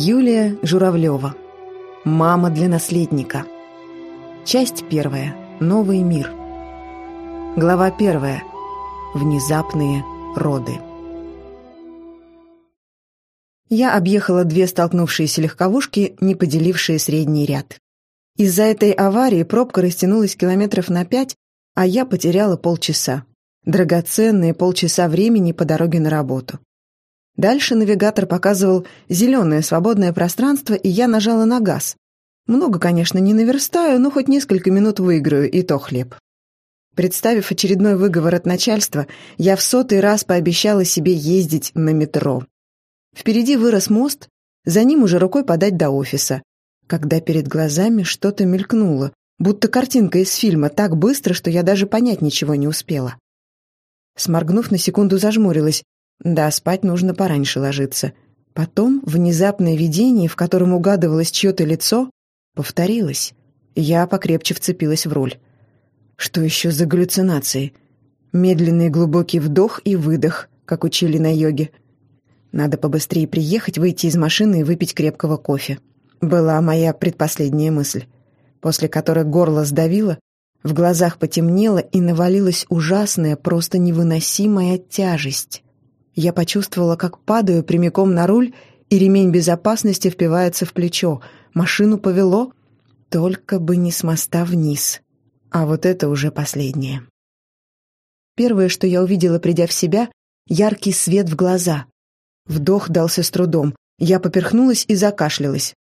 Юлия Журавлева. Мама для наследника. Часть первая. Новый мир. Глава первая. Внезапные роды. Я объехала две столкнувшиеся легковушки, не поделившие средний ряд. Из-за этой аварии пробка растянулась километров на пять, а я потеряла полчаса. Драгоценные полчаса времени по дороге на работу. Дальше навигатор показывал зеленое свободное пространство, и я нажала на газ. Много, конечно, не наверстаю, но хоть несколько минут выиграю, и то хлеб. Представив очередной выговор от начальства, я в сотый раз пообещала себе ездить на метро. Впереди вырос мост, за ним уже рукой подать до офиса. Когда перед глазами что-то мелькнуло, будто картинка из фильма, так быстро, что я даже понять ничего не успела. Сморгнув на секунду, зажмурилась. Да, спать нужно пораньше ложиться. Потом внезапное видение, в котором угадывалось чье-то лицо, повторилось. Я покрепче вцепилась в руль. Что еще за галлюцинации? Медленный глубокий вдох и выдох, как учили на йоге. Надо побыстрее приехать, выйти из машины и выпить крепкого кофе. Была моя предпоследняя мысль, после которой горло сдавило, в глазах потемнело и навалилась ужасная, просто невыносимая тяжесть. Я почувствовала, как падаю прямиком на руль, и ремень безопасности впивается в плечо. Машину повело, только бы не с моста вниз. А вот это уже последнее. Первое, что я увидела, придя в себя, яркий свет в глаза. Вдох дался с трудом. Я поперхнулась и закашлялась.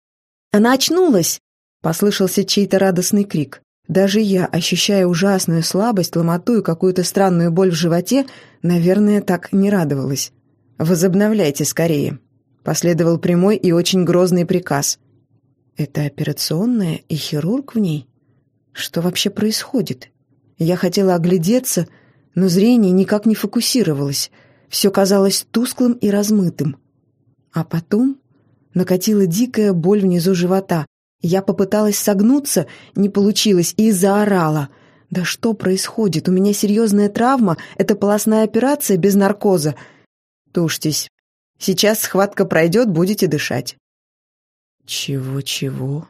«Она очнулась!» — послышался чей-то радостный крик. Даже я, ощущая ужасную слабость, ломоту и какую-то странную боль в животе, наверное, так не радовалась. «Возобновляйте скорее», — последовал прямой и очень грозный приказ. «Это операционная и хирург в ней? Что вообще происходит?» Я хотела оглядеться, но зрение никак не фокусировалось. Все казалось тусклым и размытым. А потом накатила дикая боль внизу живота, я попыталась согнуться, не получилось, и заорала. «Да что происходит? У меня серьезная травма, это полостная операция без наркоза». «Тушьтесь. Сейчас схватка пройдет, будете дышать». «Чего-чего?»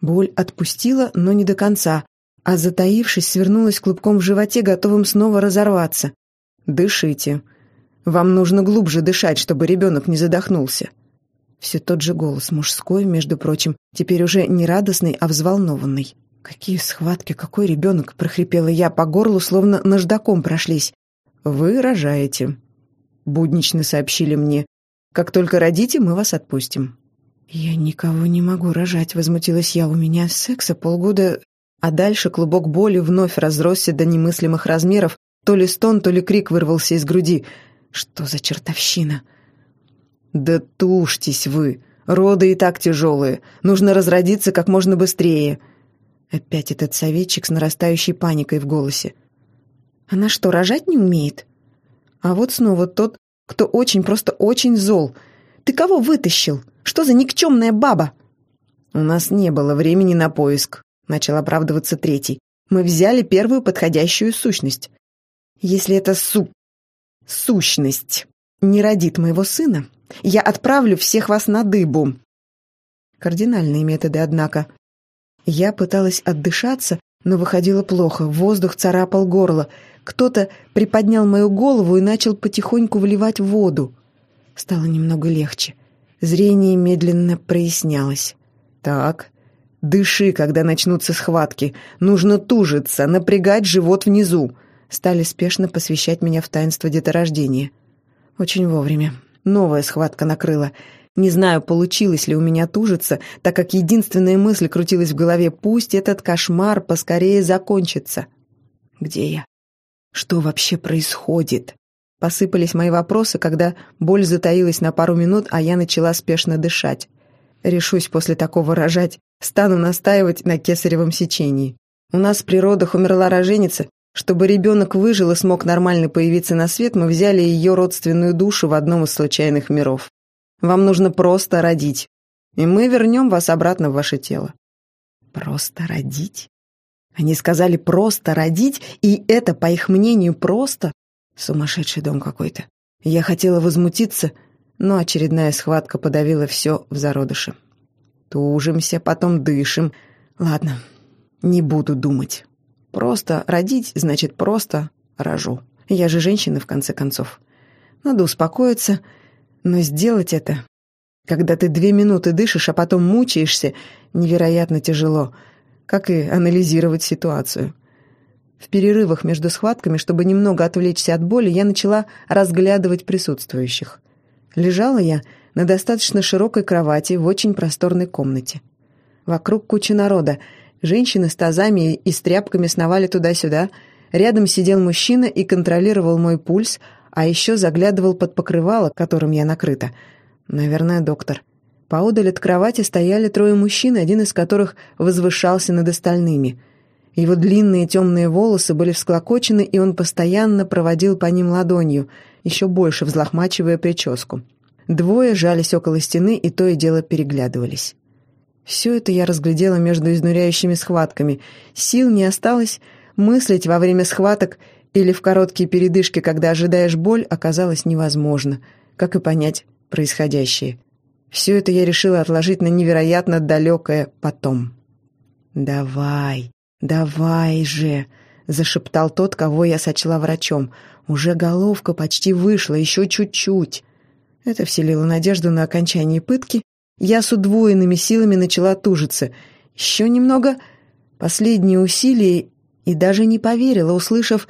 Боль отпустила, но не до конца, а затаившись, свернулась клубком в животе, готовым снова разорваться. «Дышите. Вам нужно глубже дышать, чтобы ребенок не задохнулся». Все тот же голос, мужской, между прочим, теперь уже не радостный, а взволнованный. «Какие схватки, какой ребенок!» — прохрипела я по горлу, словно наждаком прошлись. «Вы рожаете», — буднично сообщили мне. «Как только родите, мы вас отпустим». «Я никого не могу рожать», — возмутилась я. «У меня секса полгода...» А дальше клубок боли вновь разросся до немыслимых размеров. То ли стон, то ли крик вырвался из груди. «Что за чертовщина?» «Да тушьтесь вы! Роды и так тяжелые. Нужно разродиться как можно быстрее!» Опять этот советчик с нарастающей паникой в голосе. «Она что, рожать не умеет?» А вот снова тот, кто очень, просто очень зол. «Ты кого вытащил? Что за никчемная баба?» «У нас не было времени на поиск», — начал оправдываться третий. «Мы взяли первую подходящую сущность. Если эта су... сущность не родит моего сына, я отправлю всех вас на дыбу». Кардинальные методы, однако. Я пыталась отдышаться, но выходило плохо, воздух царапал горло. Кто-то приподнял мою голову и начал потихоньку вливать воду. Стало немного легче. Зрение медленно прояснялось. «Так, дыши, когда начнутся схватки. Нужно тужиться, напрягать живот внизу». Стали спешно посвящать меня в таинство деторождения. Очень вовремя. Новая схватка накрыла. Не знаю, получилось ли у меня тужиться, так как единственная мысль крутилась в голове «пусть этот кошмар поскорее закончится». Где я? Что вообще происходит? Посыпались мои вопросы, когда боль затаилась на пару минут, а я начала спешно дышать. Решусь после такого рожать, стану настаивать на кесаревом сечении. У нас при родах умерла роженица, чтобы ребенок выжил и смог нормально появиться на свет, мы взяли ее родственную душу в одном из случайных миров. Вам нужно просто родить, и мы вернем вас обратно в ваше тело». «Просто родить?» Они сказали «просто родить», и это, по их мнению, просто? Сумасшедший дом какой-то. Я хотела возмутиться, но очередная схватка подавила все в зародыше. Тужимся, потом дышим. Ладно, не буду думать. Просто родить, значит, просто рожу. Я же женщина, в конце концов. Надо успокоиться, но сделать это, когда ты две минуты дышишь, а потом мучаешься, невероятно тяжело, как и анализировать ситуацию. В перерывах между схватками, чтобы немного отвлечься от боли, я начала разглядывать присутствующих. Лежала я на достаточно широкой кровати в очень просторной комнате. Вокруг куча народа. Женщины с тазами и с тряпками сновали туда-сюда. Рядом сидел мужчина и контролировал мой пульс, а еще заглядывал под покрывало, которым я накрыта. Наверное, доктор. Поодаль от кровати стояли трое мужчин, один из которых возвышался над остальными. Его длинные темные волосы были всклокочены, и он постоянно проводил по ним ладонью, еще больше взлохмачивая прическу. Двое жались около стены и то и дело переглядывались. Все это я разглядела между изнуряющими схватками. Сил не осталось, мыслить во время схваток или в короткие передышки, когда ожидаешь боль, оказалось невозможно, как и понять происходящее. Все это я решила отложить на невероятно далекое «потом». «Давай, давай же!» — зашептал тот, кого я сочла врачом. «Уже головка почти вышла, еще чуть-чуть». Это вселило надежду на окончание пытки. Я с удвоенными силами начала тужиться. Еще немного, последние усилия, и даже не поверила, услышав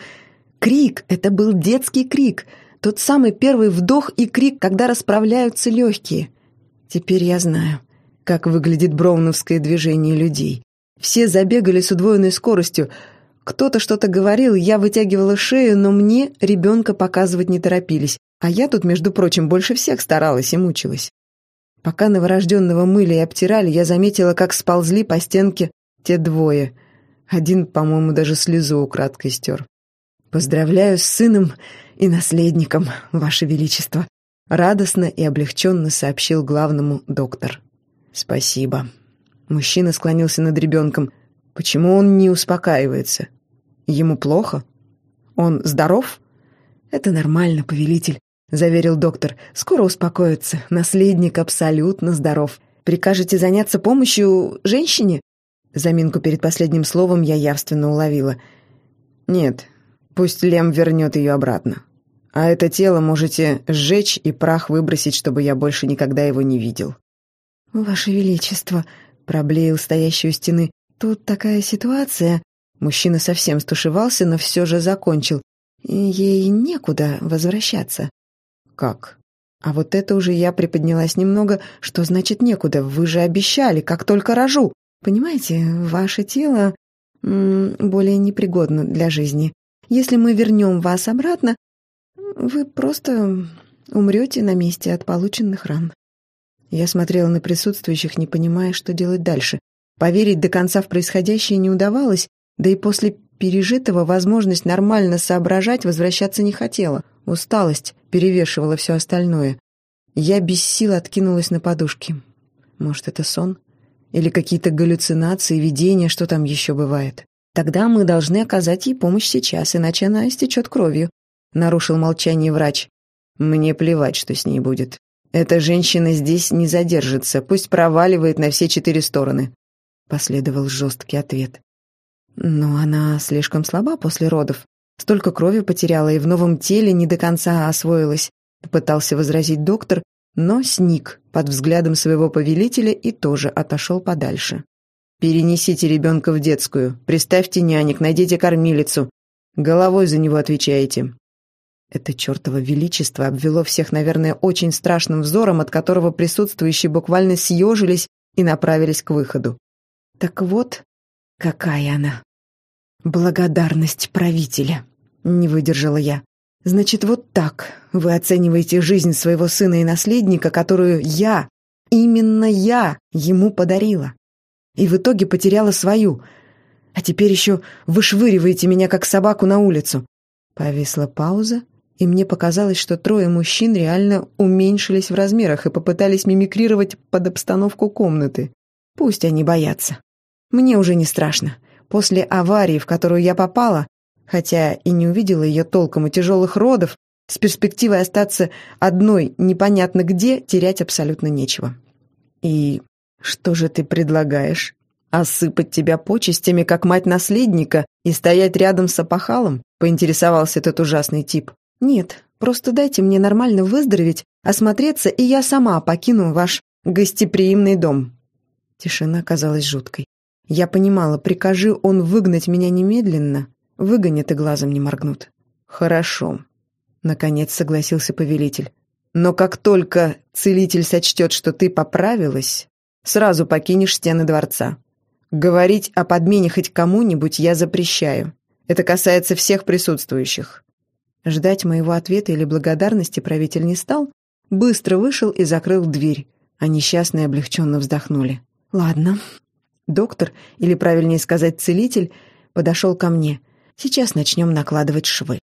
крик. Это был детский крик, тот самый первый вдох и крик, когда расправляются легкие. Теперь я знаю, как выглядит броуновское движение людей. Все забегали с удвоенной скоростью. Кто-то что-то говорил, я вытягивала шею, но мне ребенка показывать не торопились. А я тут, между прочим, больше всех старалась и мучилась. Пока новорожденного мыли и обтирали, я заметила, как сползли по стенке те двое. Один, по-моему, даже слезу украдкой стер. «Поздравляю с сыном и наследником, Ваше Величество», радостно и облегченно сообщил главному доктор. «Спасибо». Мужчина склонился над ребенком. «Почему он не успокаивается? Ему плохо? Он здоров?» «Это нормально, повелитель. — заверил доктор. «Скоро успокоится. Наследник абсолютно здоров. Прикажете заняться помощью женщине?» Заминку перед последним словом я явственно уловила. «Нет, пусть Лем вернет ее обратно. А это тело можете сжечь и прах выбросить, чтобы я больше никогда его не видел». «Ваше Величество», — проблеял стоящий у стены, — «тут такая ситуация...» Мужчина совсем стушевался, но все же закончил. «Ей некуда возвращаться». «Как?» «А вот это уже я приподнялась немного. Что значит некуда? Вы же обещали, как только рожу. Понимаете, ваше тело м -м, более непригодно для жизни. Если мы вернем вас обратно, вы просто умрете на месте от полученных ран». Я смотрела на присутствующих, не понимая, что делать дальше. Поверить до конца в происходящее не удавалось, да и после пережитого возможность нормально соображать возвращаться не хотела. Усталость перевешивала все остальное. Я без сил откинулась на подушки. Может, это сон? Или какие-то галлюцинации, видения, что там еще бывает? Тогда мы должны оказать ей помощь сейчас, иначе она истечет кровью. Нарушил молчание врач. Мне плевать, что с ней будет. Эта женщина здесь не задержится, пусть проваливает на все четыре стороны. Последовал жесткий ответ. Но она слишком слаба после родов. Столько крови потеряла и в новом теле не до конца освоилась, попытался возразить доктор, но сник под взглядом своего повелителя и тоже отошел подальше. «Перенесите ребенка в детскую, приставьте нянек, найдите кормилицу. Головой за него отвечаете». Это чертово величество обвело всех, наверное, очень страшным взором, от которого присутствующие буквально съежились и направились к выходу. Так вот, какая она. «Благодарность правителя», — не выдержала я. «Значит, вот так вы оцениваете жизнь своего сына и наследника, которую я, именно я, ему подарила. И в итоге потеряла свою. А теперь еще вышвыриваете меня, как собаку, на улицу». Повисла пауза, и мне показалось, что трое мужчин реально уменьшились в размерах и попытались мимикрировать под обстановку комнаты. Пусть они боятся. Мне уже не страшно. После аварии, в которую я попала, хотя и не увидела ее толком и тяжелых родов, С перспективой остаться одной непонятно где терять абсолютно нечего. «И что же ты предлагаешь? Осыпать тебя почестями, как мать наследника, и стоять рядом с опахалом?» — поинтересовался этот ужасный тип. «Нет, просто дайте мне нормально выздороветь, осмотреться, и я сама покину ваш гостеприимный дом». Тишина казалась жуткой. Я понимала, прикажи он выгнать меня немедленно, выгонят и глазом не моргнут. «Хорошо», — наконец согласился повелитель. «Но как только целитель сочтет, что ты поправилась, сразу покинешь стены дворца. Говорить о подмене хоть кому-нибудь я запрещаю. Это касается всех присутствующих». Ждать моего ответа или благодарности правитель не стал, быстро вышел и закрыл дверь, а несчастные облегченно вздохнули. «Ладно». Доктор, или правильнее сказать целитель, подошел ко мне. «Сейчас начнем накладывать швы».